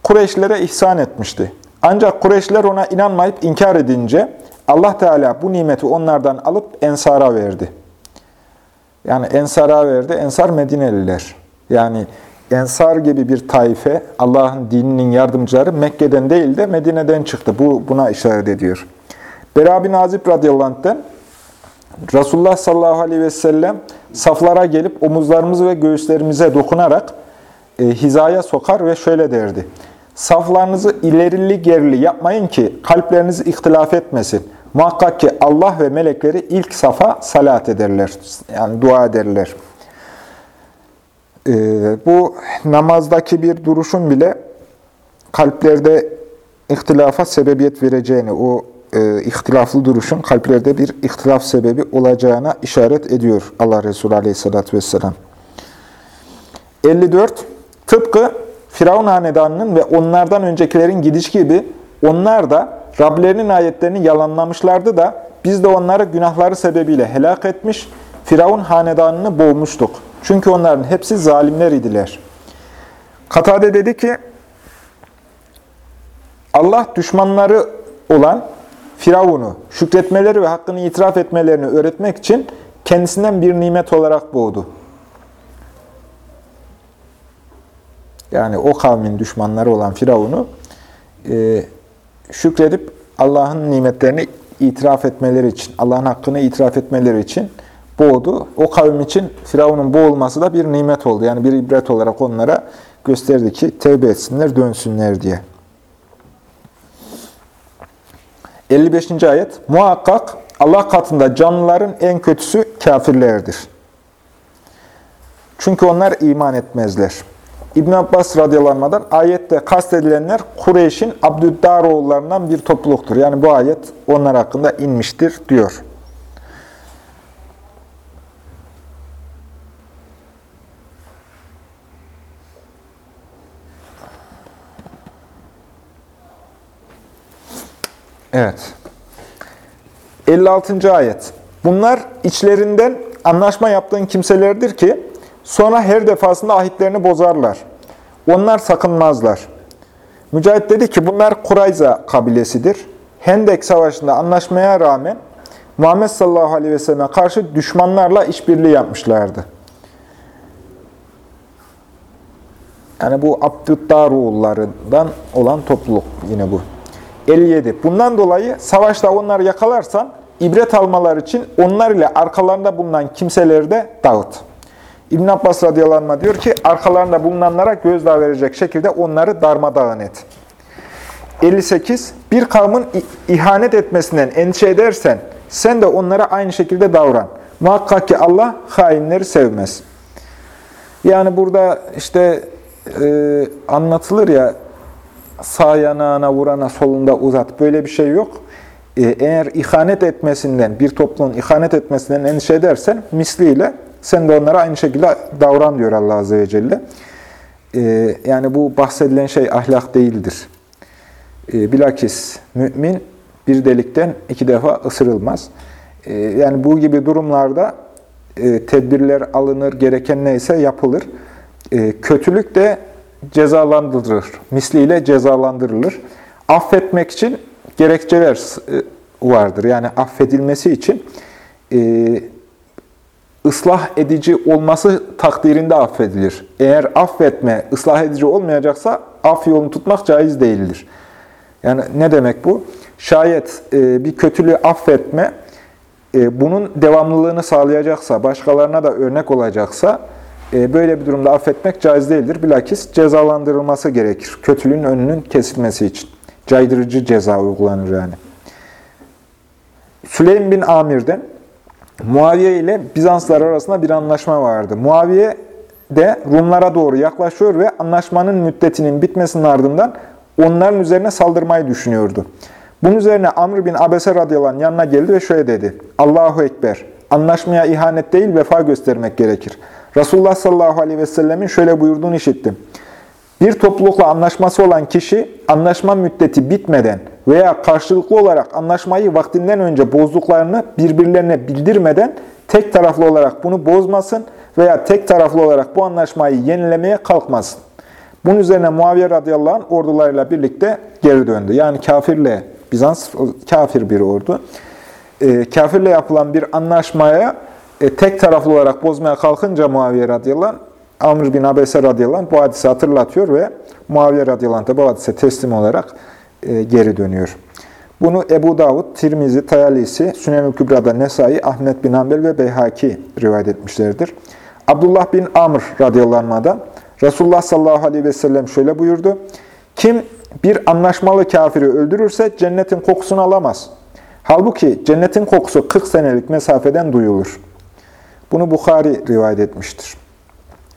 Kureyşlere ihsan etmişti. Ancak Kureyşler ona inanmayıp inkar edince Allah Teala bu nimeti onlardan alıp Ensar'a verdi. Yani Ensar'a verdi. Ensar Medineliler. Yani Ensar gibi bir taife, Allah'ın dininin yardımcıları Mekke'den değil de Medine'den çıktı. Bu buna işaret ediyor. Bera bin Azib radıyallahu anh'ten Resulullah sallallahu aleyhi ve sellem saflara gelip omuzlarımızı ve göğüslerimize dokunarak e, hizaya sokar ve şöyle derdi. Saflarınızı ilerili gerili yapmayın ki kalpleriniz ihtilaf etmesin. Muhakkak ki Allah ve melekleri ilk safa salat ederler. Yani dua ederler. Ee, bu namazdaki bir duruşun bile kalplerde ihtilafa sebebiyet vereceğini, o e, ihtilaflı duruşun kalplerde bir ihtilaf sebebi olacağına işaret ediyor Allah Resulü Aleyhisselatü Vesselam. 54. Tıpkı Firavun hanedanının ve onlardan öncekilerin gidiş gibi onlar da Rablerinin ayetlerini yalanlamışlardı da biz de onları günahları sebebiyle helak etmiş, Firavun hanedanını boğmuştuk. Çünkü onların hepsi zalimler idiler. Katade dedi ki, Allah düşmanları olan Firavun'u şükretmeleri ve hakkını itiraf etmelerini öğretmek için kendisinden bir nimet olarak boğdu. Yani o kavmin düşmanları olan Firavun'u e, şükredip Allah'ın nimetlerini itiraf etmeleri için, Allah'ın hakkını itiraf etmeleri için boğdu. O kavim için Firavun'un boğulması da bir nimet oldu. Yani bir ibret olarak onlara gösterdi ki tevbe etsinler, dönsünler diye. 55. ayet Muhakkak Allah katında canlıların en kötüsü kafirlerdir. Çünkü onlar iman etmezler. İbn Abbas radıyallahu ayette kastedilenler Kureyş'in Abdüddar bir topluluktur. Yani bu ayet onlar hakkında inmiştir diyor. Evet. 56. ayet. Bunlar içlerinden anlaşma yaptığın kimselerdir ki sonra her defasında ahitlerini bozarlar. Onlar sakınmazlar. Mücahit dedi ki bunlar Kurayza kabilesidir. Hendek Savaşı'nda anlaşmaya rağmen Muhammed sallallahu aleyhi ve selleme karşı düşmanlarla işbirliği yapmışlardı. Yani bu Abdüddaruğullarından olan topluluk yine bu. 57. Bundan dolayı savaşta onları yakalarsan ibret almalar için onlar ile arkalarında bulunan kimseleri de dağıt. İbn Abbas radıyallahu diyor ki arkalarında bulunanlara gözdağı verecek şekilde onları darmadağın et. 58. Bir kavmin ihanet etmesinden endişe edersen sen de onlara aynı şekilde davran. Muhakkak ki Allah hainleri sevmez. Yani burada işte e, anlatılır ya sağ yanağına vurana solunda uzat. Böyle bir şey yok. E, eğer ihanet etmesinden, bir toplumun ihanet etmesinden endişe edersen misliyle sen de onlara aynı şekilde davran diyor Allah Azze ve Celle. E, yani bu bahsedilen şey ahlak değildir. E, bilakis mümin bir delikten iki defa ısırılmaz. Yani bu gibi durumlarda e, tedbirler alınır, gereken neyse yapılır. Kötülük de cezalandırılır. Misliyle cezalandırılır. Affetmek için gerekçeler e, vardır. Yani affedilmesi için e, ıslah edici olması takdirinde affedilir. Eğer affetme ıslah edici olmayacaksa af yolunu tutmak caiz değildir. Yani ne demek bu? Şayet e, bir kötülüğü affetme e, bunun devamlılığını sağlayacaksa, başkalarına da örnek olacaksa böyle bir durumda affetmek caiz değildir. Bilakis cezalandırılması gerekir. Kötülüğün önünün kesilmesi için. Caydırıcı ceza uygulanır yani. Süleym bin Amir'den Muaviye ile Bizanslar arasında bir anlaşma vardı. Muaviye de Rumlara doğru yaklaşıyor ve anlaşmanın müddetinin bitmesinin ardından onların üzerine saldırmayı düşünüyordu. Bunun üzerine Amr bin Abese radıyallahu anh yanına geldi ve şöyle dedi. Allahu Ekber, anlaşmaya ihanet değil vefa göstermek gerekir. Resulullah sallallahu aleyhi ve sellemin şöyle buyurduğunu işittim. Bir toplulukla anlaşması olan kişi anlaşma müddeti bitmeden veya karşılıklı olarak anlaşmayı vaktinden önce bozduklarını birbirlerine bildirmeden tek taraflı olarak bunu bozmasın veya tek taraflı olarak bu anlaşmayı yenilemeye kalkmasın. Bunun üzerine Muaviye radıyallahu anh ordularıyla birlikte geri döndü. Yani kafirle, Bizans kafir bir ordu. E, kafirle yapılan bir anlaşmaya e, tek taraflı olarak bozmaya kalkınca Muaviye radıyallahu anh, Amr bin Abese radıyallahu anh bu hadisi hatırlatıyor ve Muaviye radıyallahu anh da bu hadise teslim olarak e, geri dönüyor. Bunu Ebu Davud, Tirmizi, Tayalisi, Sünen-ül Kübra'da Nesai, Ahmet bin Hanbel ve Beyhaki rivayet etmişlerdir. Abdullah bin Amr radıyallahu anh'dan Resulullah sallallahu aleyhi ve sellem şöyle buyurdu. Kim bir anlaşmalı kafiri öldürürse cennetin kokusunu alamaz. Halbuki cennetin kokusu 40 senelik mesafeden duyulur. Bunu Bukhari rivayet etmiştir.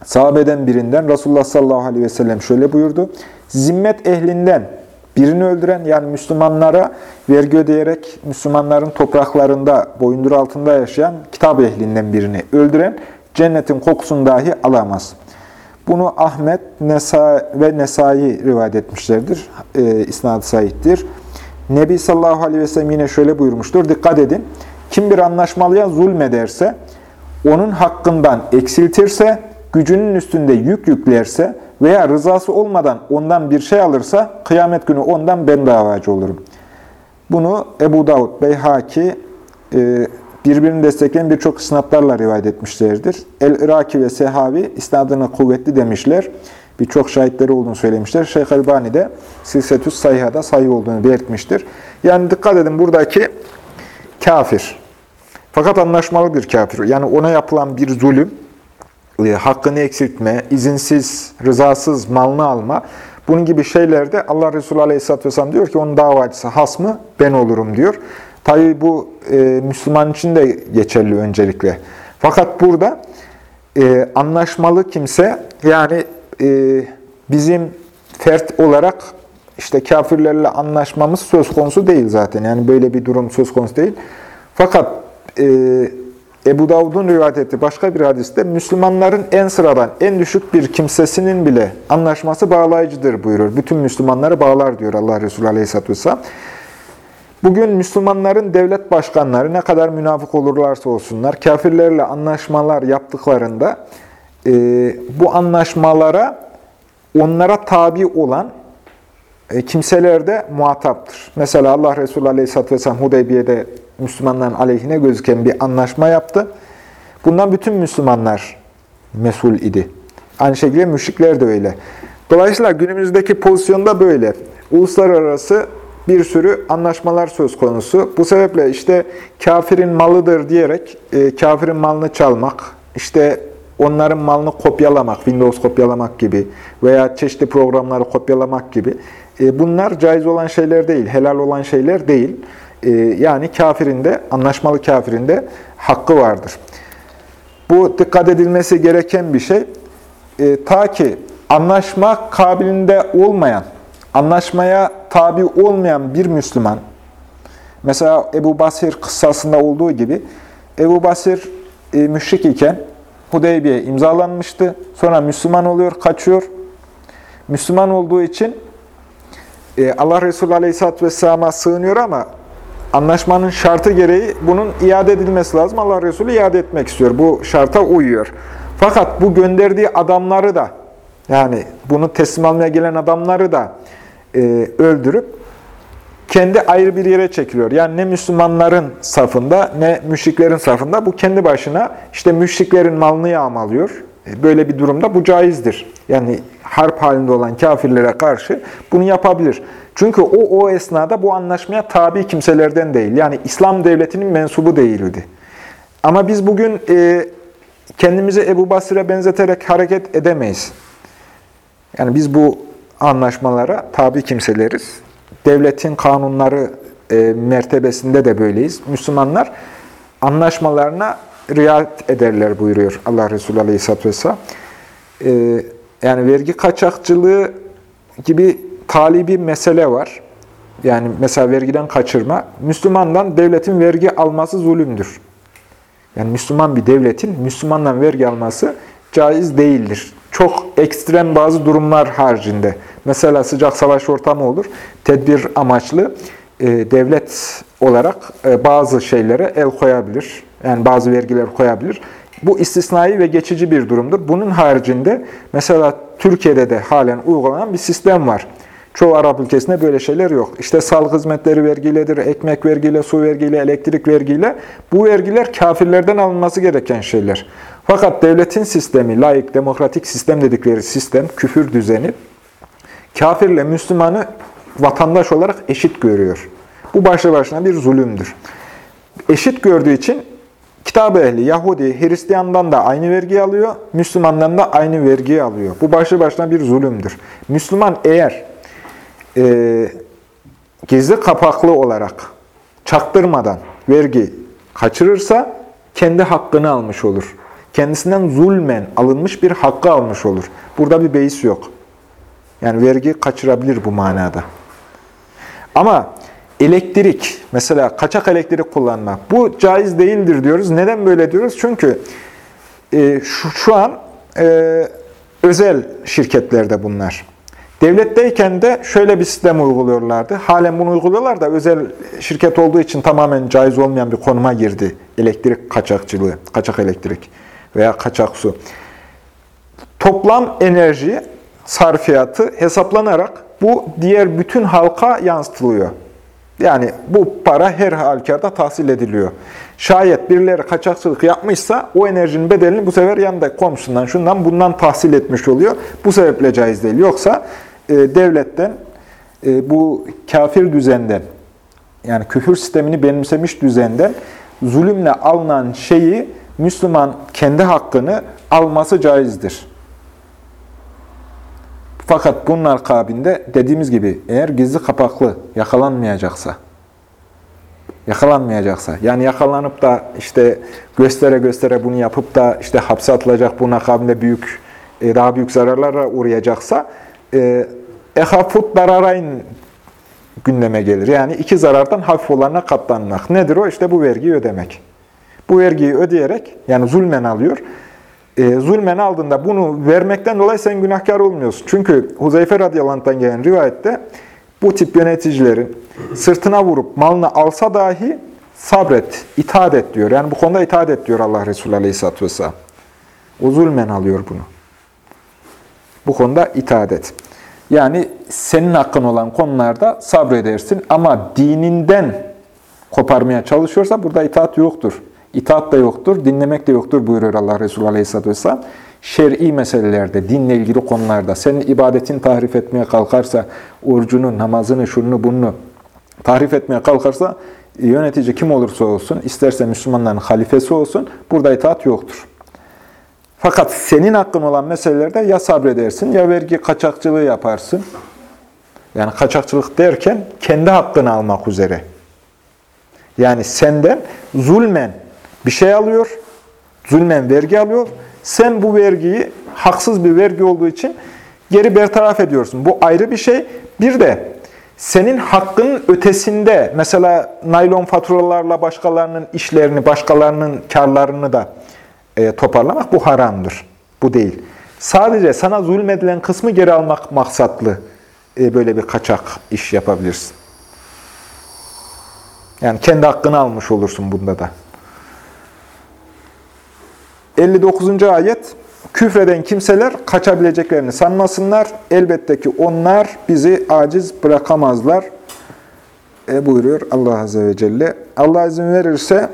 Sahabeden birinden Resulullah sallallahu aleyhi ve sellem şöyle buyurdu. Zimmet ehlinden birini öldüren yani Müslümanlara vergi ödeyerek Müslümanların topraklarında boyundur altında yaşayan kitap ehlinden birini öldüren cennetin kokusunu dahi alamaz. Bunu Ahmet Nesa ve Nesai rivayet etmişlerdir. E, İsnad-ı Said'dir. Nebi sallallahu aleyhi ve sellem yine şöyle buyurmuştur. Dikkat edin. Kim bir anlaşmalıya zulmederse, onun hakkından eksiltirse, gücünün üstünde yük yüklerse veya rızası olmadan ondan bir şey alırsa, kıyamet günü ondan ben davacı olurum. Bunu Ebu Davud, Beyhaki, e, birbirini destekleyen birçok isnatlarla rivayet etmişlerdir. El-Iraki ve Sehavi isnadını kuvvetli demişler. Birçok şahitleri olduğunu söylemişler. Şeyh Elbani de Silsetüs Sayha'da sayı olduğunu belirtmiştir. Yani dikkat edin buradaki kafir. Fakat anlaşmalı bir kafir. Yani ona yapılan bir zulüm, e, hakkını eksiltme, izinsiz, rızasız malını alma, bunun gibi şeylerde Allah Resulü Aleyhisselatü Vesselam diyor ki onun davacısı hasmı ben olurum diyor. Tabi bu e, Müslüman için de geçerli öncelikle. Fakat burada e, anlaşmalı kimse yani e, bizim fert olarak işte kafirlerle anlaşmamız söz konusu değil zaten. Yani böyle bir durum söz konusu değil. Fakat e, Ebu Davud'un rivayet ettiği başka bir hadiste Müslümanların en sıradan, en düşük bir kimsesinin bile anlaşması bağlayıcıdır buyurur. Bütün Müslümanları bağlar diyor Allah Resulü Aleyhisselatü Vesselam. Bugün Müslümanların devlet başkanları ne kadar münafık olurlarsa olsunlar, kafirlerle anlaşmalar yaptıklarında e, bu anlaşmalara onlara tabi olan e, kimseler de muhataptır. Mesela Allah Resulü Aleyhisselatü Vesselam Hudeybiye'de Müslümanların aleyhine gözüken bir anlaşma yaptı. Bundan bütün Müslümanlar mesul idi. Aynı şekilde müşrikler de öyle. Dolayısıyla günümüzdeki pozisyonda böyle. Uluslararası bir sürü anlaşmalar söz konusu. Bu sebeple işte kafirin malıdır diyerek e, kafirin malını çalmak, işte onların malını kopyalamak, Windows kopyalamak gibi veya çeşitli programları kopyalamak gibi e, bunlar caiz olan şeyler değil, helal olan şeyler değil. E, yani kafirinde, anlaşmalı kafirinde hakkı vardır. Bu dikkat edilmesi gereken bir şey. E, ta ki anlaşma kabiliğinde olmayan, anlaşmaya tabi olmayan bir Müslüman, mesela Ebu Basir kıssasında olduğu gibi, Ebu Basir e, müşrik iken Hudeybiye imzalanmıştı. Sonra Müslüman oluyor, kaçıyor. Müslüman olduğu için e, Allah Resulü Aleyhisselatü Vesselam'a sığınıyor ama anlaşmanın şartı gereği bunun iade edilmesi lazım. Allah Resulü iade etmek istiyor. Bu şarta uyuyor. Fakat bu gönderdiği adamları da yani bunu teslim almaya gelen adamları da e, öldürüp kendi ayrı bir yere çekiliyor. Yani ne Müslümanların safında ne müşriklerin safında bu kendi başına işte müşriklerin malını yağmalıyor. E, böyle bir durumda bu caizdir. Yani harp halinde olan kafirlere karşı bunu yapabilir. Çünkü o o esnada bu anlaşmaya tabi kimselerden değil. Yani İslam devletinin mensubu değildi. Ama biz bugün e, kendimizi Ebu Basir'e benzeterek hareket edemeyiz. Yani biz bu anlaşmalara tabi kimseleriz. Devletin kanunları e, mertebesinde de böyleyiz. Müslümanlar anlaşmalarına riayet ederler buyuruyor Allah Resulü Aleyhisselatü Vesselam. E, yani vergi kaçakçılığı gibi talibi mesele var. Yani mesela vergiden kaçırma. Müslümandan devletin vergi alması zulümdür. Yani Müslüman bir devletin Müslümandan vergi alması caiz değildir. Çok ekstrem bazı durumlar haricinde. Mesela sıcak savaş ortamı olur. Tedbir amaçlı e, devlet olarak e, bazı şeylere el koyabilir. Yani bazı vergiler koyabilir. Bu istisnai ve geçici bir durumdur. Bunun haricinde mesela Türkiye'de de halen uygulanan bir sistem var. Çoğu Arap ülkesinde böyle şeyler yok. İşte sağlık hizmetleri vergiyledir, ekmek vergiyle, su vergiyle, elektrik vergiyle. Bu vergiler kafirlerden alınması gereken şeyler. Fakat devletin sistemi, laik, demokratik sistem dedikleri sistem, küfür düzeni, kafirle Müslümanı vatandaş olarak eşit görüyor. Bu başlı başına bir zulümdür. Eşit gördüğü için Kitab ehli, Yahudi, Hristiyandan da aynı vergi alıyor, Müslümandan da aynı vergiyi alıyor. Bu başlı başına bir zulümdür. Müslüman eğer e, gizli kapaklı olarak çaktırmadan vergi kaçırırsa kendi hakkını almış olur. Kendisinden zulmen alınmış bir hakkı almış olur. Burada bir beis yok. Yani vergi kaçırabilir bu manada. Ama elektrik, mesela kaçak elektrik kullanmak, bu caiz değildir diyoruz. Neden böyle diyoruz? Çünkü e, şu, şu an e, özel şirketlerde bunlar. Devletteyken de şöyle bir sistem uyguluyorlardı. Halen bunu uyguluyorlar da özel şirket olduğu için tamamen caiz olmayan bir konuma girdi. Elektrik kaçakçılığı, kaçak elektrik veya kaçak su. Toplam enerji sarfiyatı hesaplanarak bu diğer bütün halka yansıtılıyor. Yani bu para her halükarda tahsil ediliyor. Şayet birileri kaçakçılık yapmışsa o enerjinin bedelini bu sefer yanında komşusundan, şundan bundan tahsil etmiş oluyor. Bu sebeple caiz değil. Yoksa devletten, e, bu kafir düzenden, yani küfür sistemini benimsemiş düzenden zulümle alınan şeyi Müslüman kendi hakkını alması caizdir. Fakat bunun akabinde dediğimiz gibi eğer gizli kapaklı yakalanmayacaksa, yakalanmayacaksa, yani yakalanıp da işte göstere göstere bunu yapıp da işte hapse atılacak, bunun akabinde büyük, e, daha büyük zararlara uğrayacaksa, e, ehafut dararayn gündeme gelir. Yani iki zarardan hafif olanına katlanmak. Nedir o? İşte bu vergiyi ödemek. Bu vergiyi ödeyerek, yani zulmen alıyor, e, zulmen aldığında bunu vermekten dolayı sen günahkar olmuyorsun. Çünkü Huzeyfe radıyallahu gelen rivayette bu tip yöneticilerin sırtına vurup malını alsa dahi sabret, itaat et diyor. Yani bu konuda itaat et diyor Allah Resulü aleyhisselatü vesselam. O zulmen alıyor bunu. Bu konuda itaat et. Yani senin hakkın olan konularda sabredersin ama dininden koparmaya çalışıyorsa burada itaat yoktur. İtaat da yoktur, dinlemek de yoktur buyuruyor Allah Resulü Aleyhisselatü Vesselam. Şer'i meselelerde, dinle ilgili konularda senin ibadetin tahrif etmeye kalkarsa, orucunu, namazını, şunu, bunu tahrif etmeye kalkarsa yönetici kim olursa olsun, isterse Müslümanların halifesi olsun, burada itaat yoktur. Fakat senin hakkın olan meselelerde ya sabredersin ya vergi kaçakçılığı yaparsın. Yani kaçakçılık derken kendi hakkını almak üzere. Yani senden zulmen bir şey alıyor, zulmen vergi alıyor. Sen bu vergiyi haksız bir vergi olduğu için geri bertaraf ediyorsun. Bu ayrı bir şey. Bir de senin hakkının ötesinde mesela naylon faturalarla başkalarının işlerini, başkalarının karlarını da e, toparlamak bu haramdır. Bu değil. Sadece sana zulmedilen kısmı geri almak maksatlı e, böyle bir kaçak iş yapabilirsin. Yani kendi hakkını almış olursun bunda da. 59. ayet Küfreden kimseler kaçabileceklerini sanmasınlar. Elbette ki onlar bizi aciz bırakamazlar. E buyuruyor Allah Azze ve Celle. Allah izin verirse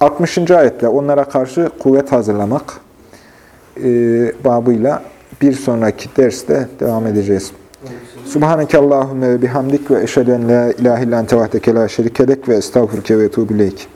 60. ayette onlara karşı kuvvet hazırlamak e, babıyla bir sonraki derste devam edeceğiz. Subhaneke Allahümme ve bihamdik ve eşhedü en la ilahe illan tevahdeke la şerikelek ve estağfurke ve etubu ileyk.